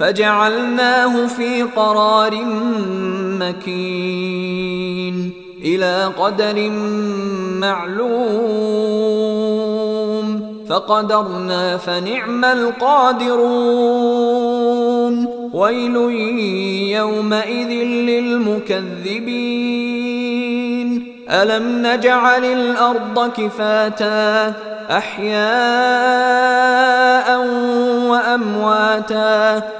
فجعلناه في قرار مكين إلى قدر معلوم فقدرنا فنعم القادرون ويل يومئذ للمكذبين. ألم نجعل الأرض كفاتا أحياء وأمواتا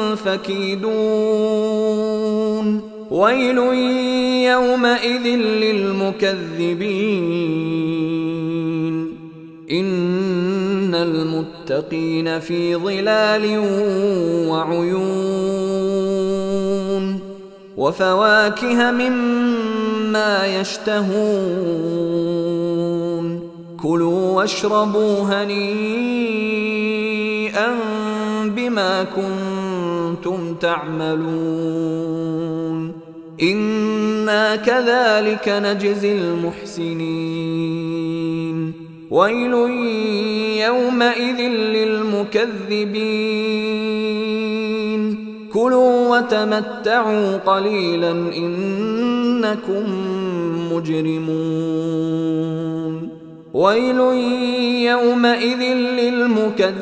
فكيدون. ويل يومئذ للمكذبين. إن المتقين في ظلال وعيون. وفواكه مما يشتهون. كلوا واشربوا هنيئا بما كنتم تعملون. إنا كذلك نجزي المحسنين. ويل يومئذ للمكذبين. كلوا وتمتعوا قليلا إنكم مجرمون. ويل يومئذ للمكذبين.